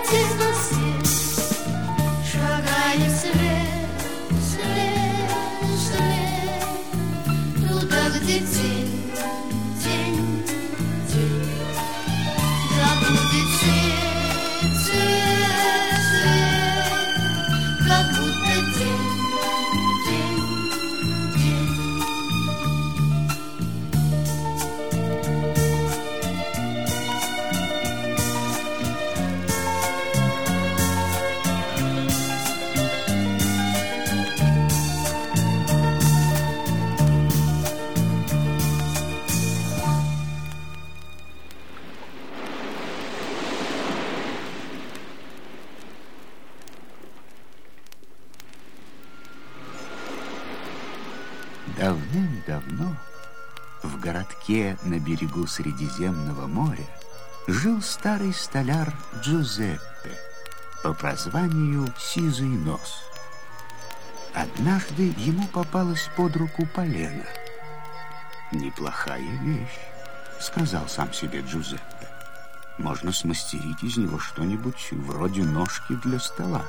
Пожалуйте на Средиземного моря жил старый столяр Джузеппе по прозванию Сизый Нос. Однажды ему попалась под руку полена. «Неплохая вещь», — сказал сам себе Джузеппе. «Можно смастерить из него что-нибудь вроде ножки для стола».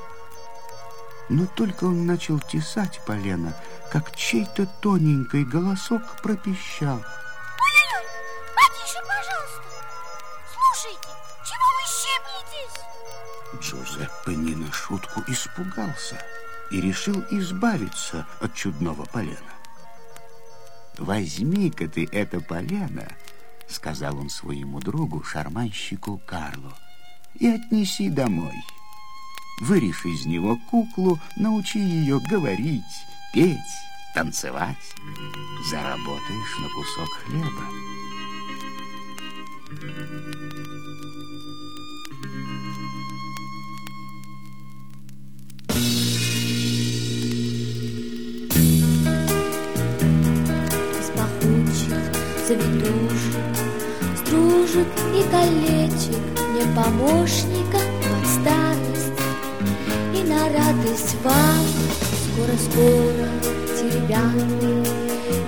Но только он начал тесать полено, как чей-то тоненький голосок пропищал. Джузеппе не на шутку испугался и решил избавиться от чудного полена. «Возьми-ка ты это полено», — сказал он своему другу, шарманщику Карлу, «и отнеси домой. Вырежь из него куклу, научи ее говорить, петь, танцевать. Заработаешь на кусок хлеба». Завитушек, стружек и колечек Мне помощника в старость. И на радость вам Скоро-скоро деревянный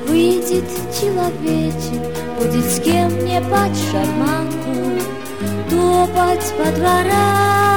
выйдет человечек Будет с кем мне под шарманку топать по дворам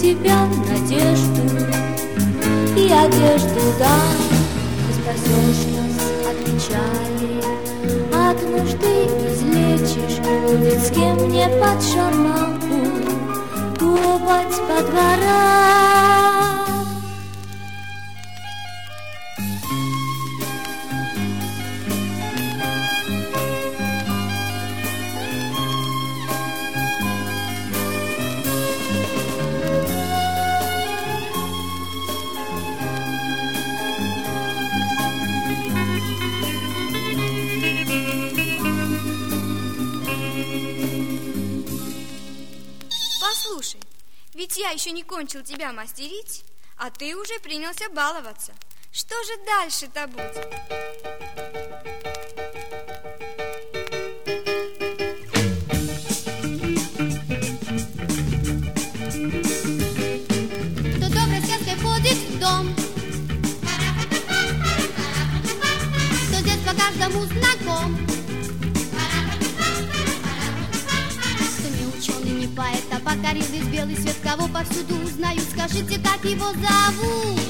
тебя надежду и одежду дам. Ты спасешь нас от печали, от нужды излечишь, Будет с кем мне под шарманку топать по дворам. Я еще не кончил тебя мастерить, а ты уже принялся баловаться. Что же дальше-то будет? повсюду узнаю, скажите, как его зовут?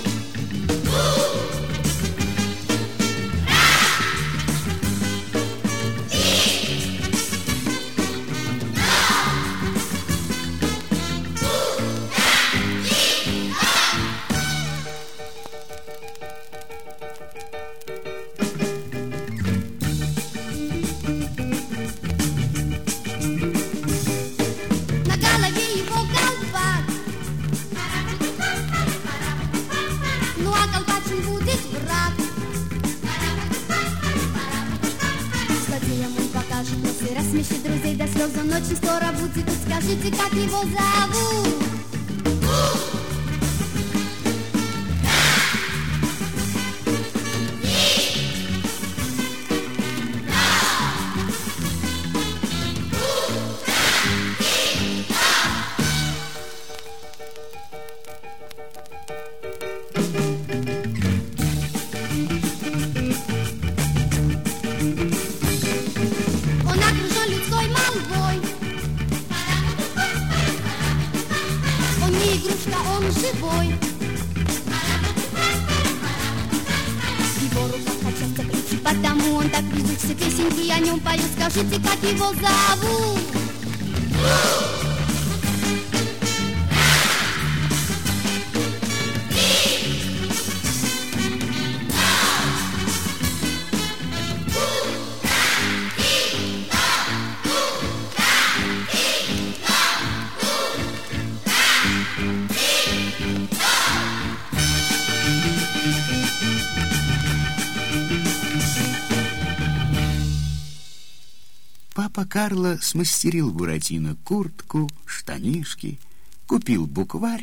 Карло смастерил Буратино куртку, штанишки, купил букварь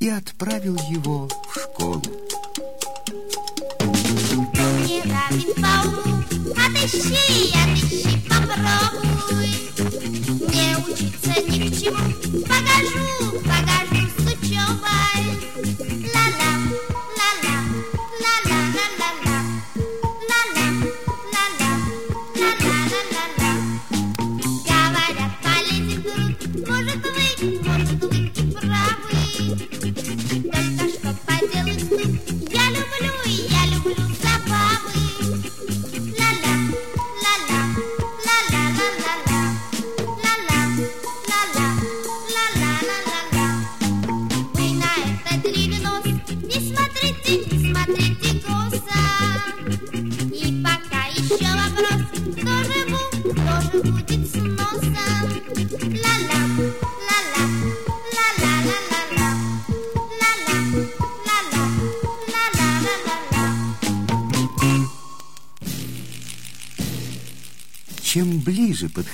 и отправил его в школу. Отыщи, отыщи, попробуй. Не учиться ни к чему, покажу, покажу.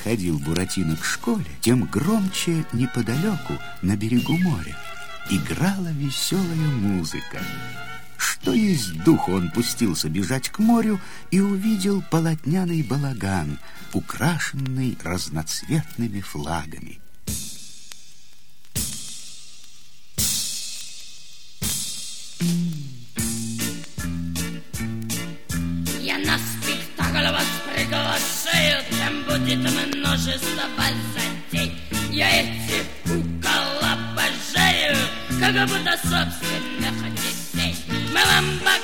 подходил Буратино к школе, тем громче неподалеку, на берегу моря, играла веселая музыка. Что есть духу, он пустился бежать к морю и увидел полотняный балаган, украшенный разноцветными флагами. будет множество пассатей. Я эти укола пожарю, как будто собственных детей. Мы вам пока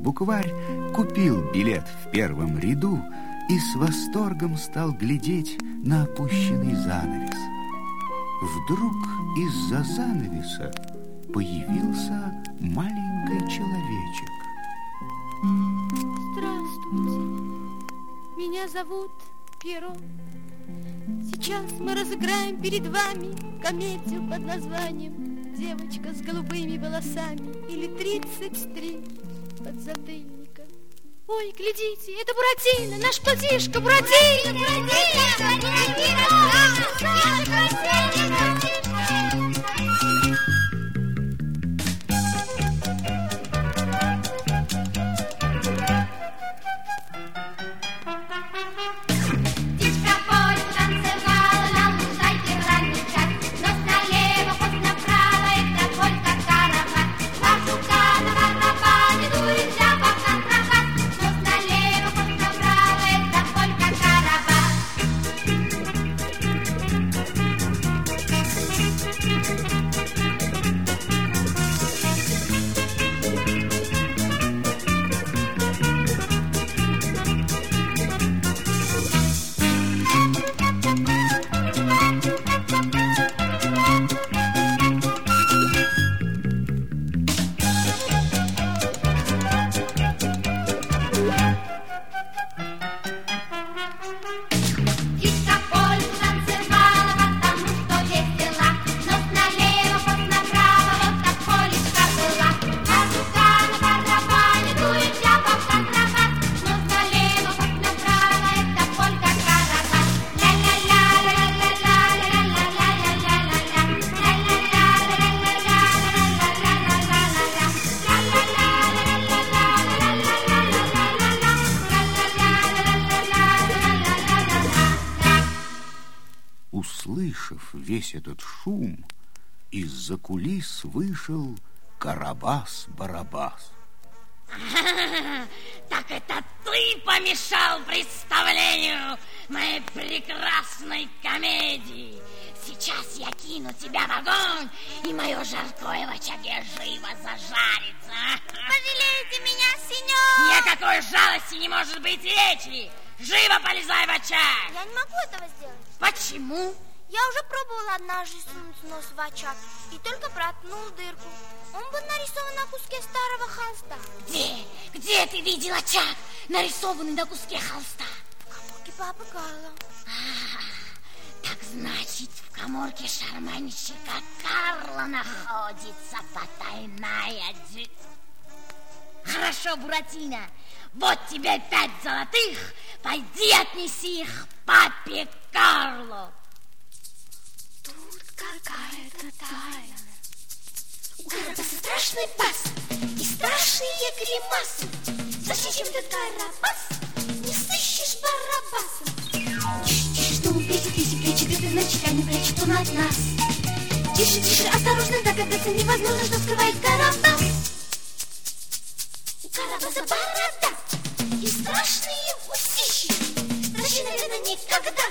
букварь, купил билет в первом ряду и с восторгом стал глядеть на опущенный занавес. Вдруг из-за занавеса появился маленький человечек. Здравствуйте. Меня зовут Перо. Сейчас мы разыграем перед вами комедию под названием «Девочка с голубыми волосами» или «33 подзатыльника». Ой, глядите, это Буратино, наш платишка, Буратино! Буратино! Птичка весь этот шум, из-за кулис вышел Карабас-Барабас. Так это ты помешал представлению моей прекрасной комедии. Сейчас я кину тебя в огонь, и мое жаркое в очаге живо зажарится. Пожалейте меня, сеньор! Ни о какой жалости не может быть речи. Живо полезай в очаг. Я не могу этого сделать. Почему? Я уже пробовала однажды сунуть нос в очаг и только проткнул дырку. Он был нарисован на куске старого холста. Где? Где ты видел очаг, нарисованный на куске холста? В коморке папы Карла. Так значит, в коморке шарманщика Карла находится потайная дверь. Хорошо, Буратино, вот тебе пять золотых, пойди отнеси их папе Карлу. Какая-то тайна. У Карабаса страшный бас и страшные гримасы. Зачем ты Карабас? Не сыщешь Барабаса. Тише, тише, что он плечи, плечи, где значит, а не прячет он от нас. Тише, тише, осторожно, догадаться невозможно, что скрывает Карабас. У Карабаса борода и страшные усищи. Значит, наверное, никогда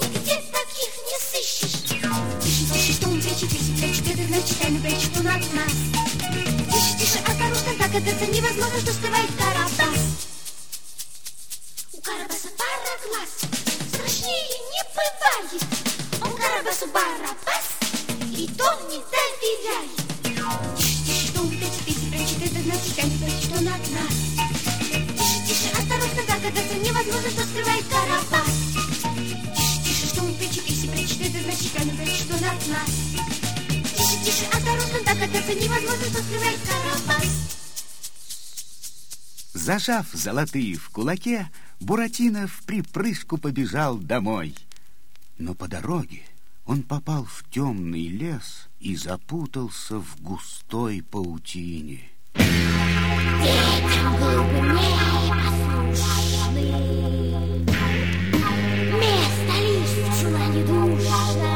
нигде таких не сыщешь. Это тайно прячет он от нас. Тише, тише, осторожно, догадаться невозможно, что скрывает Карабас. У Карабаса пара глаз, страшнее не бывает. Он Карабасу Барабас, и то не доверяет. Тише, тише, что он прячет, прячет, это значит, тайно прячет он нас. Тише, тише, осторожно, догадаться невозможно, что скрывает Карабас. Тише, тише, что прячет, если прячет, это значит, тайно прячет он от нас. Тише, тише, осторожно, догадаться невозможно, что скрывает Карабас. Зажав золотые в кулаке, Буратино в припрыжку побежал домой. Но по дороге он попал в темный лес и запутался в густой паутине. Детям глупнее послушны. Место лишь в чулане душно.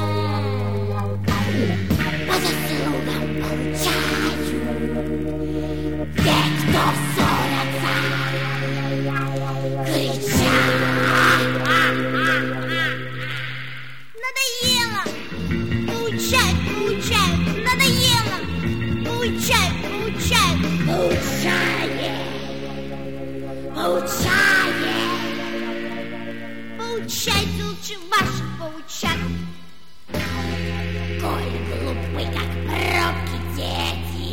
Лучше ваших паучат. Коль глупый, как пробки дети.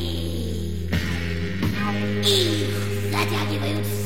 Их затягивают в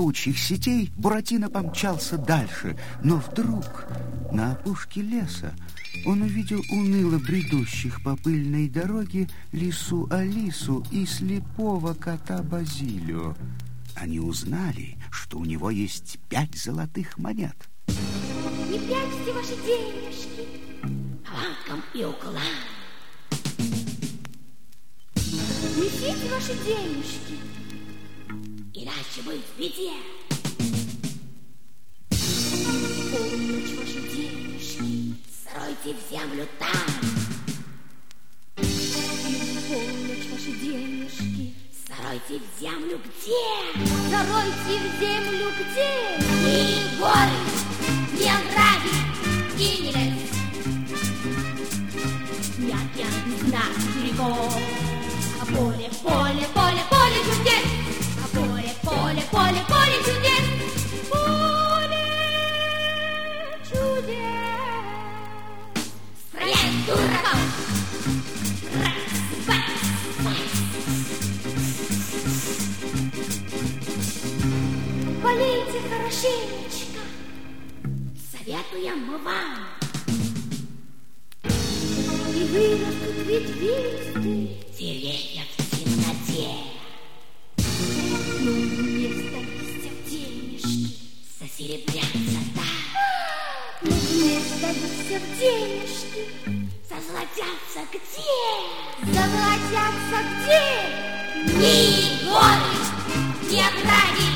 паучьих сетей, Буратино помчался дальше. Но вдруг на опушке леса он увидел уныло бредущих по пыльной дороге лису Алису и слепого кота Базилио. Они узнали, что у него есть пять золотых монет. Не прячьте ваши денежки. Лаком и уклон. Несите ваши денежки. Иначе быть в беде. Полночь ваши денежки. Сройте в землю там. Полночь ваши денежки. Сройте в землю где? Заройте в землю где? Ни горы, ни овраги, и ни лес. Ни океан без дна и берегов. А поле, поле, поле, Хорошенечко. Советуем мы вам. И вырастут ветвисты. Деревья в темноте. Ну, вместо листьев денежки. Засеребрятся там. Ну, вместо листьев денежки. Зазолотятся где? Золотятся где? Ни горы, ни овраги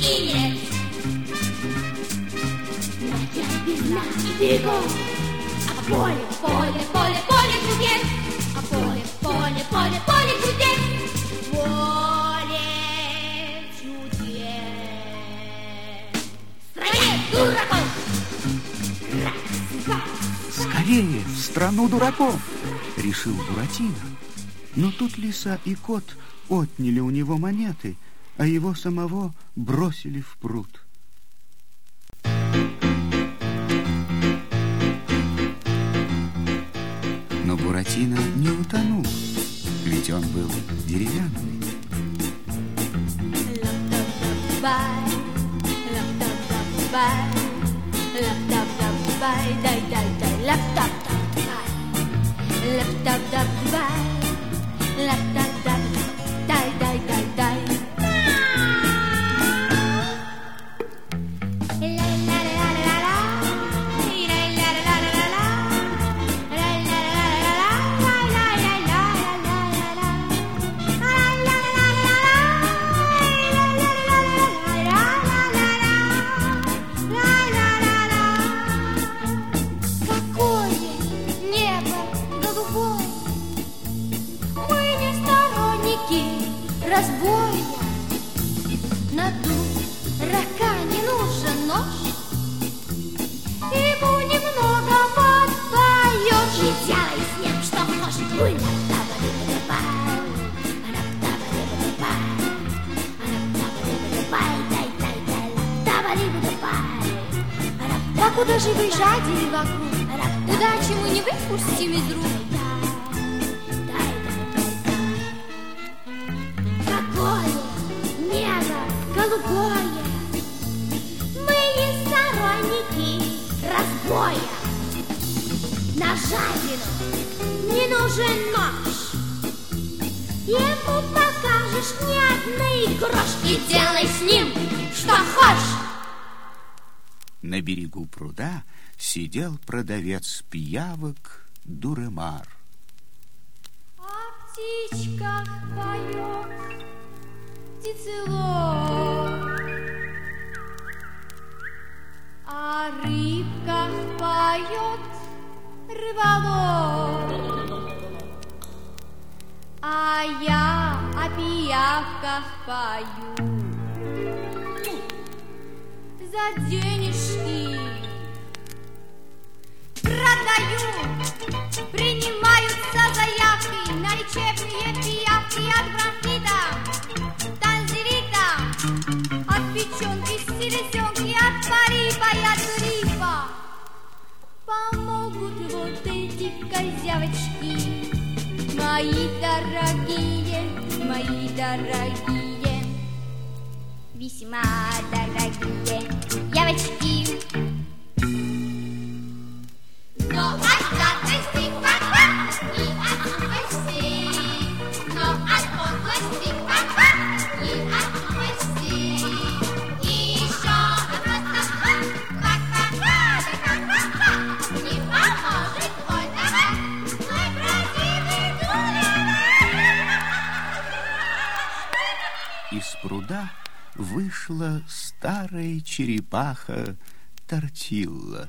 и ни и берегов. А поле, поле, поле, поле чудес. А поле, поле, поле, поле чудес. Поле чудес. Стране дураков. Скорее, в страну дураков, решил Буратино. Но тут лиса и кот отняли у него монеты, а его самого бросили в пруд. Буратино не утонул, ведь он был деревянный. Bye, сидел продавец пиявок Дуремар. О птичках поет птицелов, О рыбках поет рыболов, А я о пиявках пою за денежки продаю, принимаются заявки на лечебные пиявки от бронхита, танзелита, от печенки, селезенки, от полипа и от гриппа. Помогут вот эти козявочки, мои дорогие, мои дорогие, весьма дорогие девочки. Вышла старая черепаха Тортилла.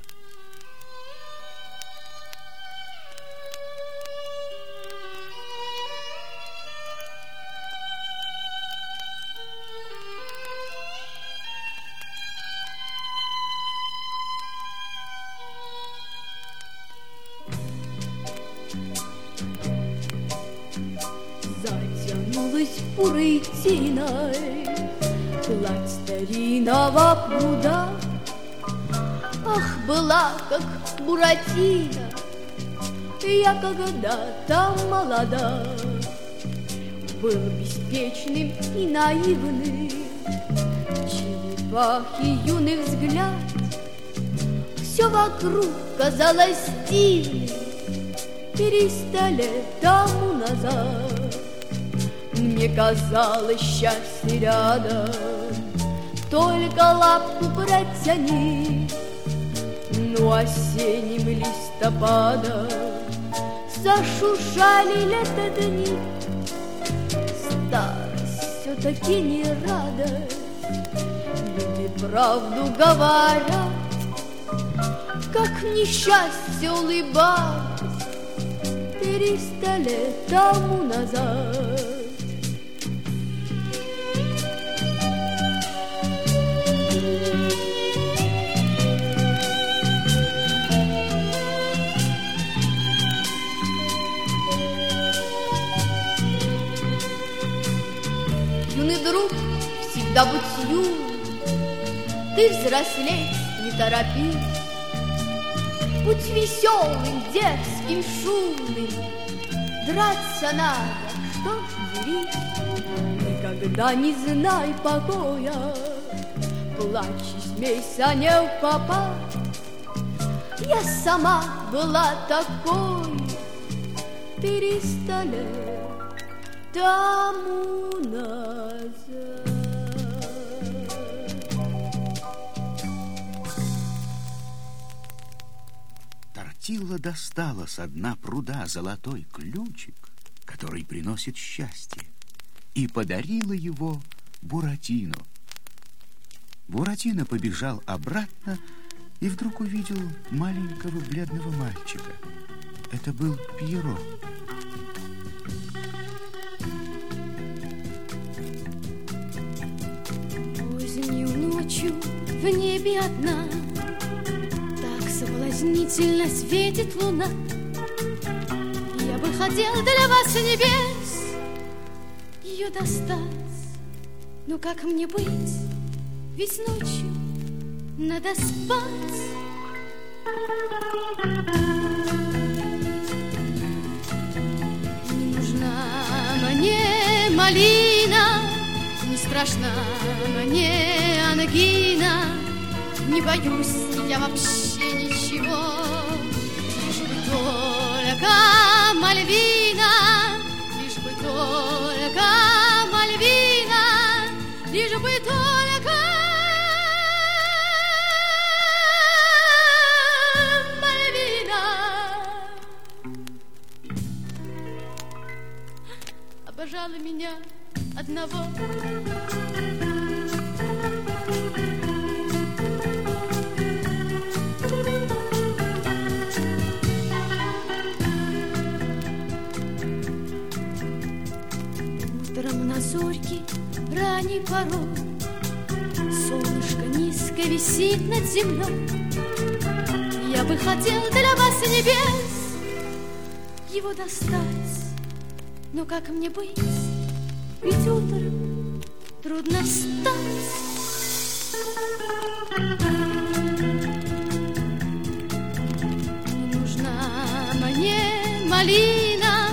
Была как Буратино. Я когда-то молода Был беспечным и наивным. Черепахи юный взгляд Все вокруг казалось дивным Триста лет тому назад. Мне казалось счастье рядом. Только лапку протяни Ну осенним листопадом Зашушали лето дни Старость все-таки не радость Люди правду говорят Как несчастье улыбать Триста лет тому назад. Будь юн, Ты взрослеть не торопись, Будь веселым, дерзким, шумным, Драться надо, что ж дерись, Никогда не знай покоя, Плачь и смейся не в попад. Я сама была такой лет тому назад. Тортилла достала со дна пруда золотой ключик, который приносит счастье, и подарила его Буратино. Буратино побежал обратно и вдруг увидел маленького бледного мальчика. Это был Пьеро. Позднюю ночью в небе одна соблазнительно светит луна. Я бы хотел для вас небес Ее достать. Но как мне быть? Ведь ночью надо спать. Не нужна мне малина Не страшна мне ангина. Не боюсь я вообще ничего Лишь бы только Мальвина Лишь бы только Мальвина Лишь бы только Мальвина. Обожала меня одного Океане порой Солнышко низко висит над землей Я бы хотел для вас небес Его достать. Но как мне быть? Ведь утром трудно встать. Не нужна мне малина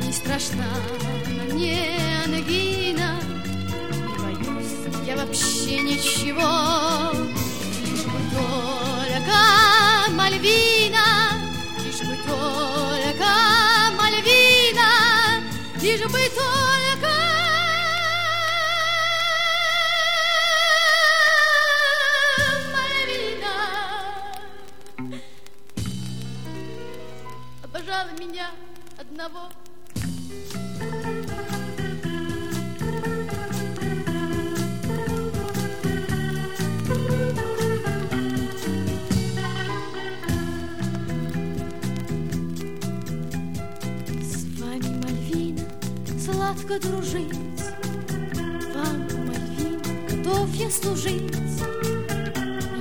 Не страшна ничего. Только Мальвина Лишь бы только Мальвина Лишь бы только. Мальвина. Обожала меня одного сладко дружить Мальвина, готов я служить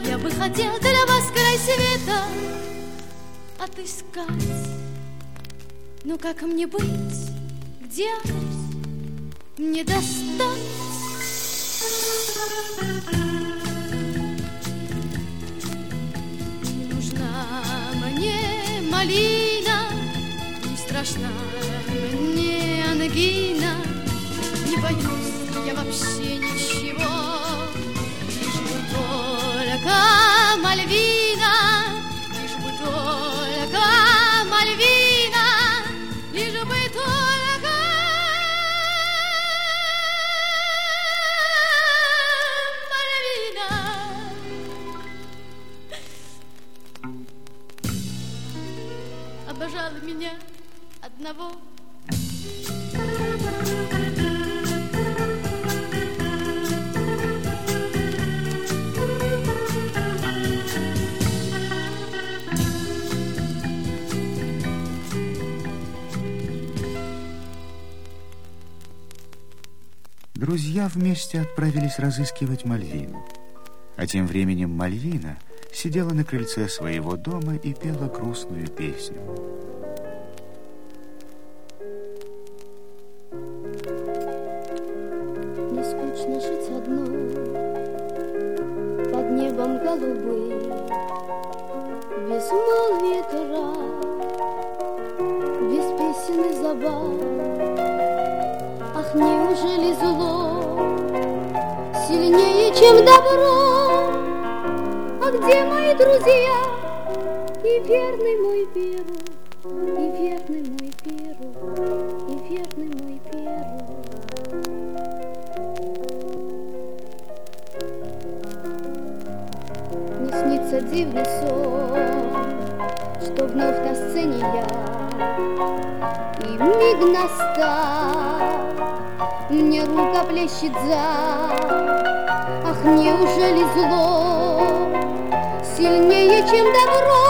Я бы хотел для вас край света Отыскать Но как мне быть? Где? Мне достать нужна мне малина Не страшна мне ангина Не боюсь я вообще ничего. Лишь бы только Мальвина Лишь бы только Мальвина Лишь бы только Мальвина. Обожала меня одного Друзья вместе отправились разыскивать Мальвину. А тем временем Мальвина сидела на крыльце своего дома и пела грустную песню. Не скучно жить одной Под небом голубым Безмолвие трав Без песен и забав Ах, неужели зло Чем добро. А где мои друзья? И верный мой Перу И верный мой Перу И верный мой Перу. Не снится дивный сон, что вновь на сцене я, И миг настал, мне рука плещет за. Неужели зло сильнее, чем добро?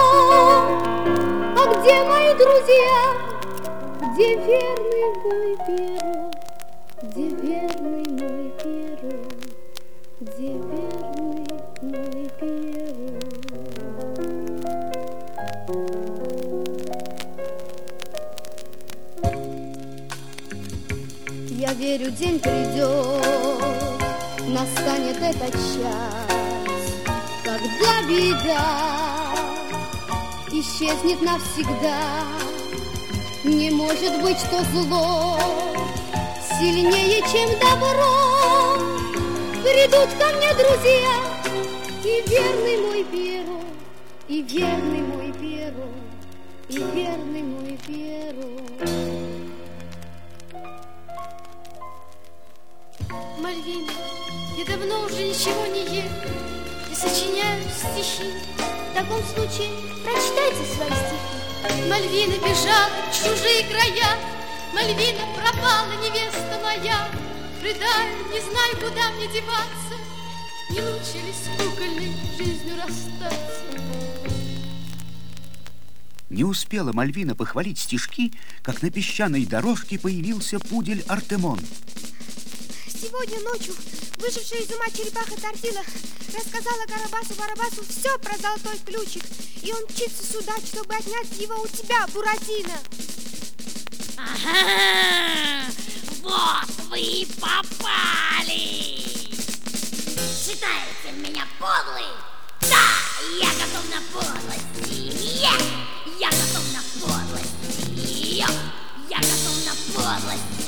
А где мои друзья? Где верный мой Перу? Где верный мой Перу? Где верный мой Перу? Я верю, день придет, настанет этот час, когда беда исчезнет навсегда. Не может быть, что зло сильнее, чем добро. Придут ко мне друзья, и верный мой Перу, и верный мой Перу, и верный мой Перу. Мальвина, я давно уже ничего не ем и сочиняю стихи. В таком случае прочитайте свои стихи. Мальвина бежала в чужие края, Мальвина пропала, невеста моя. Рыдаю, не знаю, куда мне деваться, Не лучше ли с кукольной жизнью расстаться? Не успела Мальвина похвалить стишки, как на песчаной дорожке появился пудель Артемон. Сегодня ночью вышедшая из ума черепаха Тортила рассказала Карабасу-Барабасу все про золотой ключик. И он мчится сюда, чтобы отнять его у тебя, Буратино. Ага! Вот вы и попали! Считаете меня подлый? Да, я готов на подлости! Я, готов на подлости! Я, готов на подлости!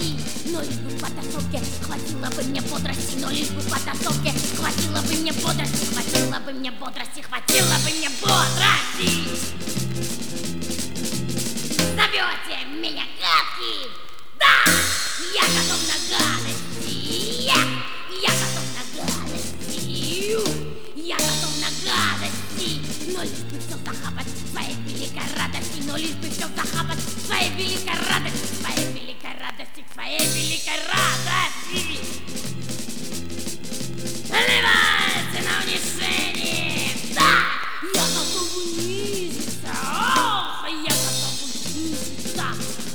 Но лишь бы в потасовке хватило бы мне бодрости, но лишь бы в потасовке хватило бы мне бодрости, хватило бы мне бодрости, хватило бы мне бодрости! Зовете меня гадкий? Да! Я готов на гадости! Я готов на гадости! Я готов на гадости! Но лишь бы все захапать своей великой радости! Но лишь бы все захапать своей великой радости! Своей великой радости! Своей великой радости! Наливайте на унижение! Да! Я готов унизиться! Ох, я готов унизиться!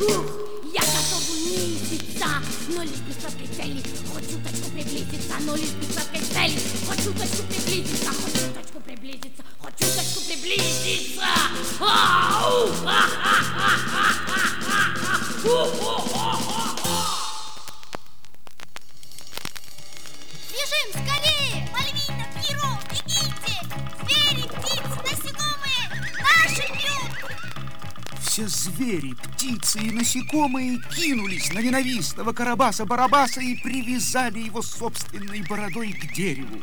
Ух, я готов унизиться! Но лишь без сладкой цели хоть чуточку приблизиться! Но лишь без сладкой цели хоть чуточку приблизиться! Хоть чуточку приблизиться! Хоть чуточку приблизиться! Ау! Ха-ха-ха-ха-ха-ха! У-ху-ху-ху-ху! Все звери, птицы и насекомые кинулись на ненавистного Карабаса-Барабаса и привязали его собственной бородой к дереву.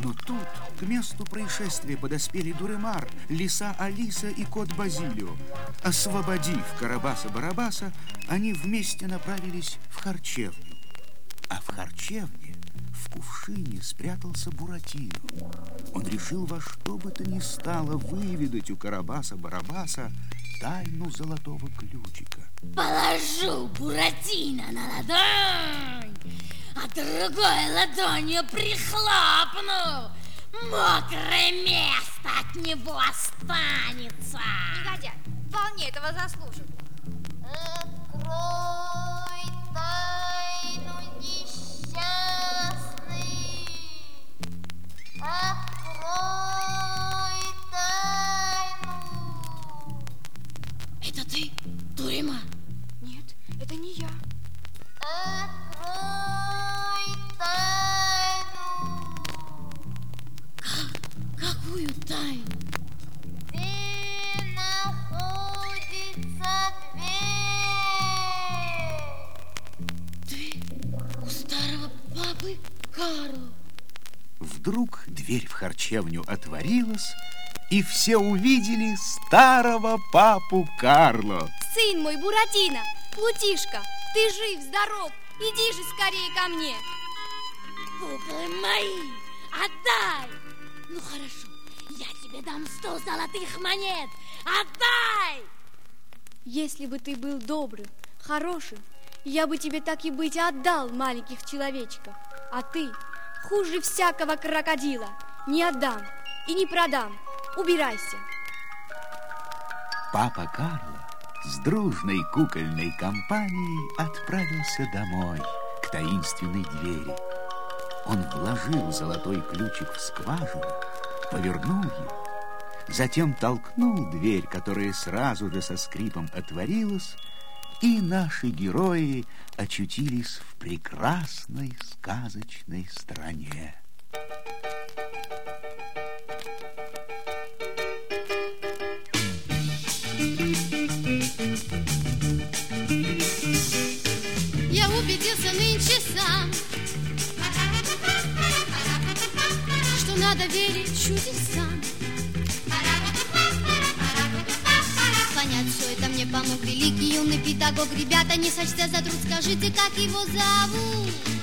Но тут к месту происшествия подоспели Дуремар, лиса Алиса и кот Базилио. Освободив Карабаса-Барабаса, они вместе направились в харчевню. А в харчевне в кувшине спрятался Буратино. Он решил во что бы то ни стало выведать у Карабаса-Барабаса тайну золотого ключика. Положу Буратино на ладонь, а другой ладонью прихлопну. Мокрое место от него останется. Негодяй, вполне этого заслужит. Открой тайну несчастный! Открой тайну! Дверь в харчевню отворилась, и все увидели старого папу Карло. Сын мой, Буратино, Плутишка, ты жив, здоров, иди же скорее ко мне. Куклы мои, отдай! Ну хорошо, я тебе дам сто золотых монет. Отдай! Если бы ты был добрым, хорошим, я бы тебе так и быть отдал маленьких человечков. А ты хуже всякого крокодила. Не отдам и не продам. Убирайся. Папа Карло с дружной кукольной компанией отправился домой, к таинственной двери. Он вложил золотой ключик в скважину, повернул его, затем толкнул дверь, которая сразу же со скрипом отворилась, и наши герои очутились в прекрасной сказочной стране. Я убедился нынче сам, что надо верить чудесам. Понять все это мне помог великий юный педагог. Ребята, не сочтя за труд, скажите, как его зовут?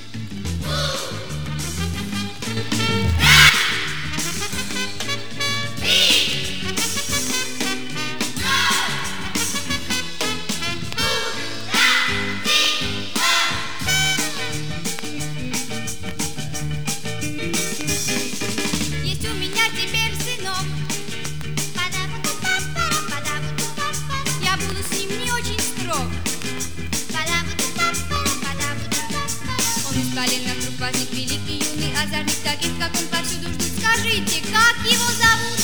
колен вдруг возник великий юный озорник, таких, как он, повсюду ждут. Скажите, как его зовут?